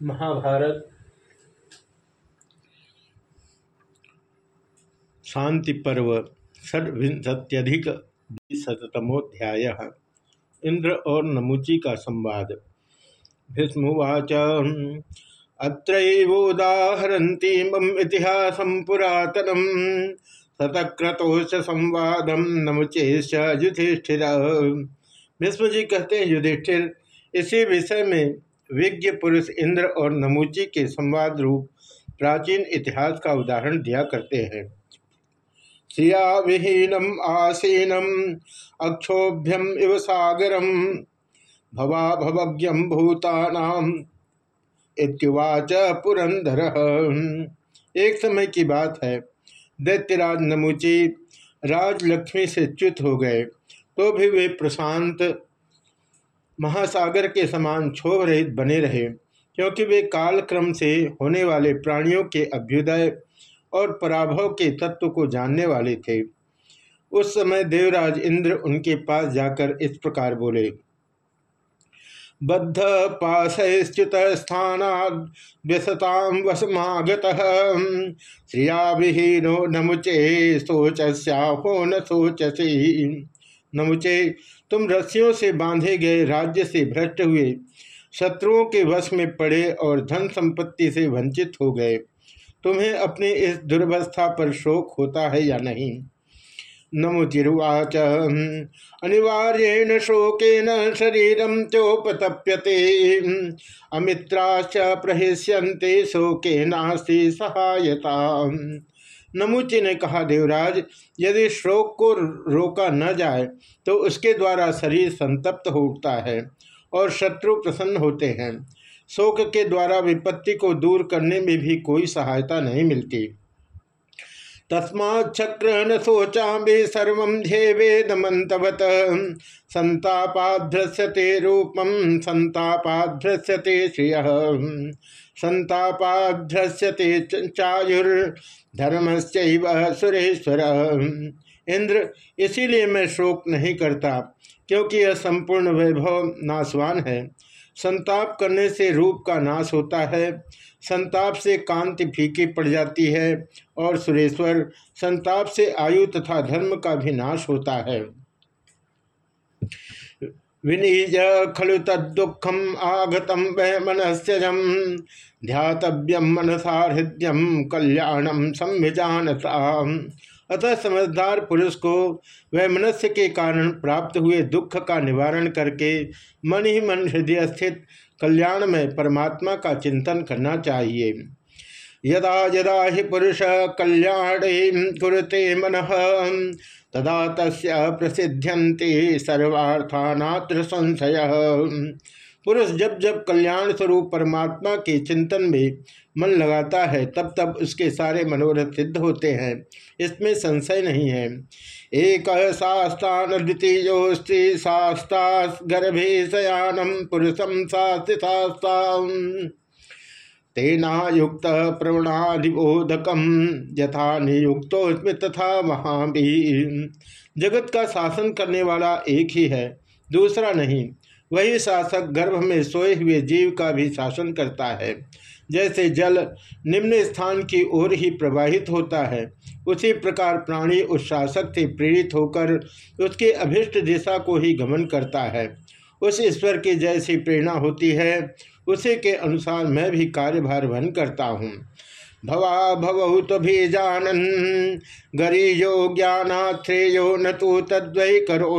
महाभारत। शांति पर्व षड्विंशत्यधिक द्विशतमोध्याय इंद्र और नमुची का संवाद। भीष्मवाच अत्रोदाहरती मम इतिहास पुरातनम शतक्रतोष संवादम नमुचेश युधिष्ठिर। भीष्म जी कहते हैं, युधिष्ठिर, इसी विषय में विज्ञ पुरुष इंद्र और नमूची के संवाद रूप प्राचीन इतिहास का उदाहरण दिया करते हैं। श्रिया विहीनम आसीनम, अक्षोभ्यम, इव सागरम भवा भवज्ञम भूतानाम, इत्युवाच पुरंदर। एक समय की बात है, दैत्यराज नमुची राजलक्ष्मी से च्युत हो गए तो भी वे प्रशांत महासागर के समान क्षोभ रहित बने रहे, क्योंकि वे काल क्रम से होने वाले प्राणियों के अभ्युदय और पराभव के तत्व को जानने वाले थे। उस समय देवराज इंद्र उनके पास जाकर इस प्रकार बोले, बद्ध पाशच्युत स्थानाम वसमागत। श्रिया विहीनो नमुचे सोच हो न नमुचे तुम रस्सियों से बांधे गए राज्य से भ्रष्ट हुए, शत्रुओं के वश में पड़े और धन संपत्ति से वंचित हो गए। तुम्हें अपनी इस दुर्वस्था पर शोक होता है या नहीं? नमो नमुचिवाच अनिवार्येण शोकेन शरीरम चोपतप्यते। अमित्राश्च प्रहिष्यन्ते शोके नास्ति सहायता नमुची ने कहा, देवराज, यदि शोक को रोका न जाए तो उसके द्वारा शरीर संतप्त हो उठता है और शत्रु प्रसन्न होते हैं। शोक के द्वारा विपत्ति को दूर करने में भी कोई सहायता नहीं मिलती। तस्माच्र न शोचा भी सर्व ध्येवेदमंतवत संतापाध्रस्यते रूपम संतापाध्रस्यते श्रिय। संतापाध्रस्यते चायुर्धर्म सुरेश्वर। इंद्र, इसीलिए मैं शोक नहीं करता, क्योंकि यह संपूर्ण वैभव नाशवान है। संताप करने से रूप का नाश होता है। संताप से कांति फीकी पड़ जाती है और सुरेश्वर संताप से आयु तथा धर्म का भी नाश होता है। विनीज खलु तदुखम आगतम वह मनस्यजम, ध्यातव्यम मनसा हृदयम कल्याणम संविजानता अतः समझदार पुरुष को वह मनुष्य के कारण प्राप्त हुए दुख का निवारण करके मन ही मन हृदय स्थित कल्याण में परमात्मा का चिंतन करना चाहिए। यदा यदा ही पुरुष कल्याण कुरते मन, तदा तस् प्रसिद्ध्यंते सर्वार्थानात्र संशय। पुरुष जब जब कल्याण स्वरूप परमात्मा के चिंतन में मन लगाता है, तब तब उसके सारे मनोरथ सिद्ध होते हैं। इसमें संशय नहीं है। एक शास्तान द्वितीयोस्त्री शास्ता गर्भे शयानम पुरुषम शास्ता तेना युक्त प्रवणाधिबोधकम यथा नियुक्तोस्मि तथा वहाँ भी जगत का शासन करने वाला एक ही है, दूसरा नहीं। वही शासक गर्भ में सोए हुए जीव का भी शासन करता है। जैसे जल निम्न स्थान की ओर ही प्रवाहित होता है, उसी प्रकार प्राणी उस शासक से प्रेरित होकर उसके अभिष्ट दिशा को ही गमन करता है। उस ईश्वर की जैसी प्रेरणा होती है, उसी के अनुसार मैं भी कार्यभार वहन करता हूँ। भवा भवहु तो भी जानन गरीयो ज्ञानाश्रेयो न तो तद्वै करो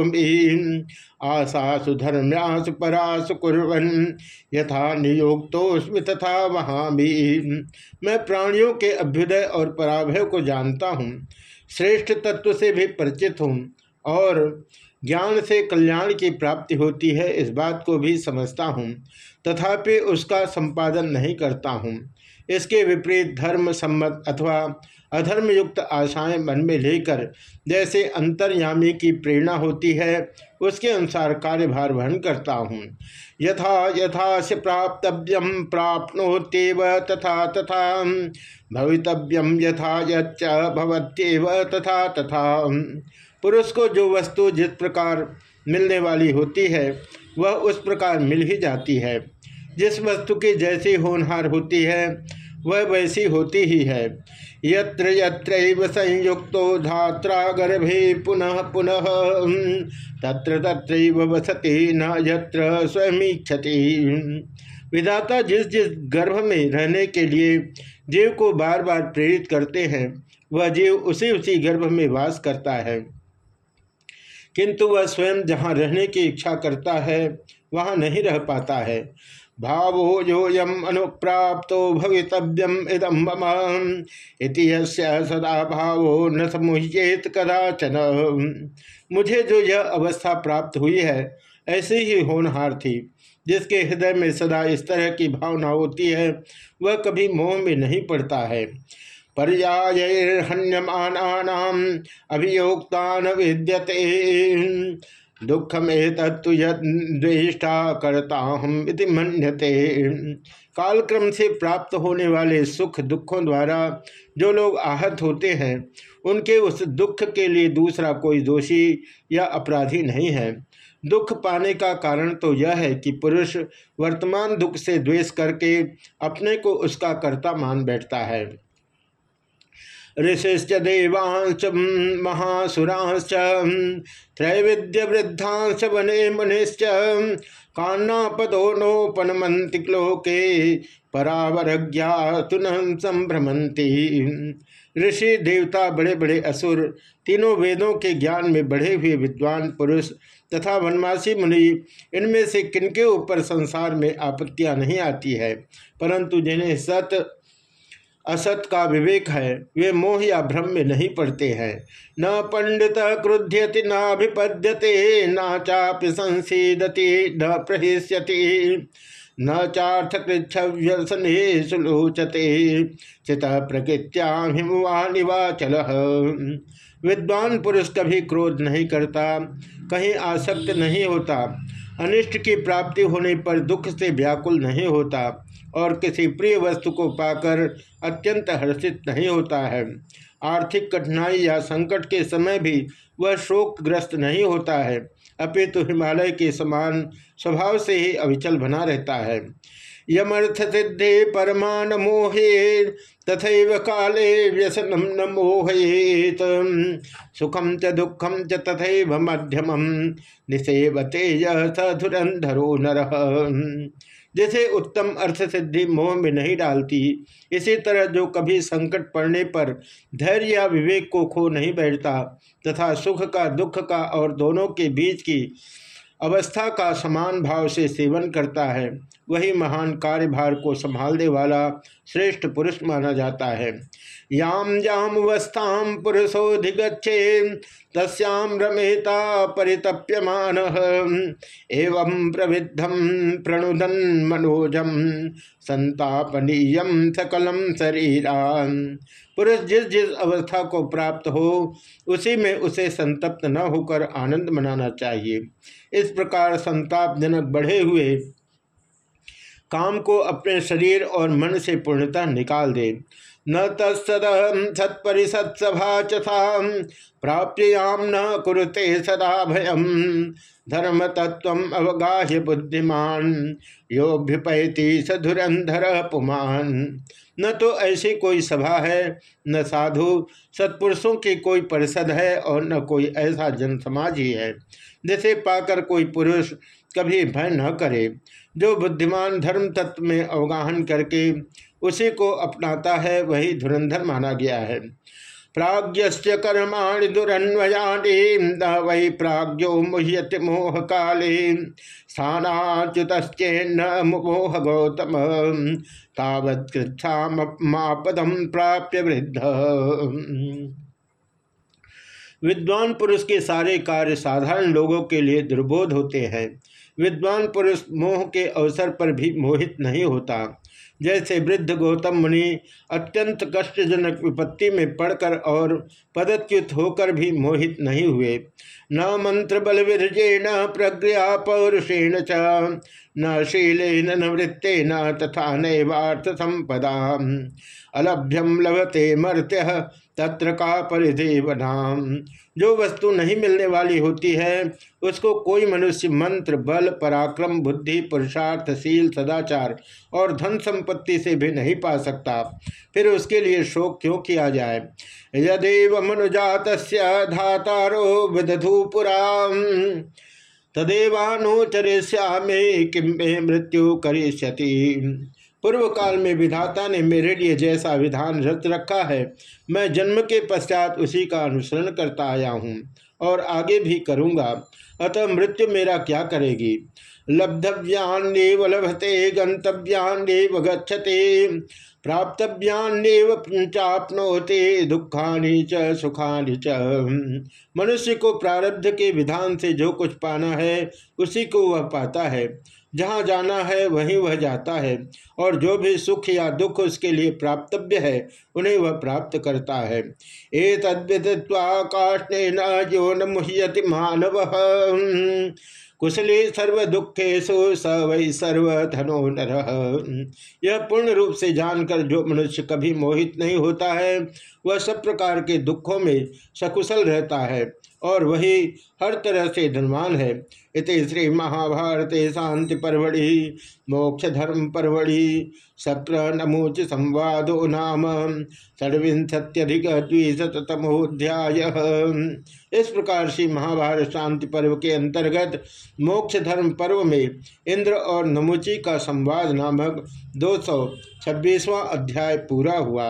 आशासु धर्म्यासु परासु कुरन यथा नियोक्तोस्मि तथा वहाँ भी मैं प्राणियों के अभ्युदय और पराभय को जानता हूँ। श्रेष्ठ तत्व से भी परिचित हूँ और ज्ञान से कल्याण की प्राप्ति होती है, इस बात को भी समझता हूँ। तथापि उसका संपादन नहीं करता हूँ। इसके विपरीत धर्म सम्मत अथवा अधर्म युक्त आशाएँ मन में लेकर जैसे अंतर्यामी की प्रेरणा होती है, उसके अनुसार कार्यभार वहन करता हूँ। यथा यथा से प्राप्तव्यम प्राप्नोत्यव तथा तथा। भवितव्यम यथा यच्च तथा तथा। पुरुष को जो वस्तु जिस प्रकार मिलने वाली होती है, वह उस प्रकार मिल ही जाती है। जिस वस्तु की जैसी होनहार होती है वह वैसी होती ही है। यत्र यत्र संयुक्तो धात्रा गर्भे पुनः पुनः तत्र तत्र वसति न यत्र स्वयं विधाता जिस जिस गर्भ में रहने के लिए जीव को बार बार प्रेरित करते हैं, वह जीव उसी उसी गर्भ में वास करता है। किंतु वह स्वयं जहाँ रहने की इच्छा करता है, वहाँ नहीं रह पाता है। भावो योयम अनुप्राप्त भवितव्यम इदम मम। सदा भावो न समुहेत कदाचन। मुझे जो यह अवस्था प्राप्त हुई है, ऐसी ही होनहार थी, जिसके हृदय में सदा इस तरह की भावना होती है, वह कभी मोह में नहीं पड़ता है। पर्यायर्हण्यमानाम अभियोक्ता विद्यते। दुखम तत्व द्वेष्टा करता हम इति मन्यते। कालक्रम से प्राप्त होने वाले सुख दुखों द्वारा जो लोग आहत होते हैं, उनके उस दुख के लिए दूसरा कोई दोषी या अपराधी नहीं है। दुख पाने का कारण तो यह है कि पुरुष वर्तमान दुख से द्वेष करके अपने को उसका कर्ता मान बैठता है। ऋषिश्च देवांश महासुरांश्च त्रैविद्य वृद्धांश वने मुनिश्च कान्नापदो नोपनमंति लोके परावरज्ञातुन संभ्रमंती ऋषि, देवता, बड़े बड़े असुर, तीनों वेदों के ज्ञान में बढ़े हुए विद्वान पुरुष तथा वनवासी मुनि, इनमें से किनके ऊपर संसार में आपत्तियाँ नहीं आती है? परंतु जिन्हें सत असत का विवेक है, वे मोह या भ्रम में नहीं पड़ते हैं। न पंडित क्रुध्यति नाभिपद्यते न चापि संसीदति, न प्रहिष्यति, न सुलोचते चित प्रकृत्यावाचल विद्वान पुरुष कभी क्रोध नहीं करता, कहीं आसक्त नहीं होता। अनिष्ट की प्राप्ति होने पर दुख से व्याकुल नहीं होता और किसी प्रिय वस्तु को पाकर अत्यंत हर्षित नहीं होता है। आर्थिक कठिनाई या संकट के समय भी वह शोकग्रस्त नहीं होता है, अपितु तो हिमालय के समान स्वभाव से ही अविचल बना रहता है। यमर्थ सिद्धे परमान मोहे तथा काले व्यसनम न मोहेत। सुखम च दुखम च तथा मध्यम निषेवते सधुरंधरो नर। जैसे उत्तम अर्थ सिद्धि मोह में नहीं डालती, इसी तरह जो कभी संकट पड़ने पर धैर्य या विवेक को खो नहीं बैठता, तथा सुख का दुख का और दोनों के बीच की अवस्था का समान भाव से सेवन करता है। वही महान कार्यभार को संभालने वाला श्रेष्ठ पुरुष माना जाता है। याम जाम अवस्थाम पुरुषोधिगछे तस्याम रमेता परितप्यमान। एवं प्रविद्धम प्रणुदन मनोजम संतापनीय सकलम शरीरा पुरुष जिस जिस अवस्था को प्राप्त हो, उसी में उसे संतप्त न होकर आनंद मनाना चाहिए। इस प्रकार संतापजनक बढ़े हुए काम को अपने शरीर और मन से पूर्णतः निकाल दे। न तत्सद सत्परिसत्सभा चथा प्राप्याम न कुरुते सदा भयम। धर्म तत्व अवगाह्य बुद्धिमान योभ्युपैति सधुरंधर पुमान। न तो ऐसी कोई सभा है, न साधु, सत्पुरुषों की कोई परिषद है और न कोई ऐसा जन समाज ही है, जिसे पाकर कोई पुरुष कभी भय न करे। जो बुद्धिमान धर्म तत्व में अवगाहन करके उसी को अपनाता है, वही धुरंधर माना गया है। प्राज्ञस्य कर्माणि दुरन्वयानि प्राज्ञो मुह्यत मोह काले स्थानाच्युतश्चेन्न मोह गौतम तावत्कृच्छापदम प्राप्य वृद्ध। विद्वान पुरुष के सारे कार्य साधारण लोगों के लिए दुर्बोध होते हैं। विद्वान पुरुष मोह के अवसर पर भी मोहित नहीं होता। जैसे वृद्ध गौतम मुनि अत्यंत कष्टजनक विपत्ति में पड़कर और पदच्युत होकर भी मोहित नहीं हुए। न मंत्र बल विरजे न प्रज्ञा पौरुषेण च। न शीलेन न न तथा नैवार्थ संपदा अलभ्यम लभते मर्त्य, तत्र का परिदेव नाम जो वस्तु नहीं मिलने वाली होती है, उसको कोई मनुष्य मंत्र, बल, पराक्रम, बुद्धि, पुरुषार्थ, शील, सदाचार और धन संपत्ति से भी नहीं पा सकता। फिर उसके लिए शोक क्यों किया जाए? यदेव मनुजात धातारो विदधु पुरा तदेवानुचरिष्यामे किम मृत्यु करिष्यति। पूर्व काल में विधाता ने मेरे लिए जैसा विधान रत रखा है, मैं जन्म के पश्चात उसी का अनुसरण करता आया हूँ और आगे भी करूँगा। अतः मृत्यु मेरा क्या करेगी? लब्धव्यान्नेव लभते गंतव्यान्नेव गच्छते चापनोते दुखानि च, सुखानि च। मनुष्य को प्रारब्ध के विधान से जो कुछ पाना है, उसी को वह पाता है। जहाँ जाना है, वहीं वह जाता है। और जो भी सुख या दुख उसके लिए प्राप्तव्य है, उन्हें वह प्राप्त करता है। ए तद्विदित्वा काष्ण न जो न मुह्यति मानव। कुशली सर्व दुखेशु स सर्व धनो नर। यह पूर्ण रूप से जानकर जो मनुष्य कभी मोहित नहीं होता है, वह सब प्रकार के दुखों में सकुशल रहता है और वही हर तरह से धनवान है। इत श्री महाभारत शांति परवड़ी मोक्ष धर्म परवड़ी सप्र नमोच संवादो नाम षड्विंशत्यधिक द्विशतमोध्याय इस प्रकार से महाभारत शांति पर्व के अंतर्गत मोक्ष धर्म पर्व में इंद्र और नमुची का संवाद नामक दो सौ अध्याय पूरा हुआ।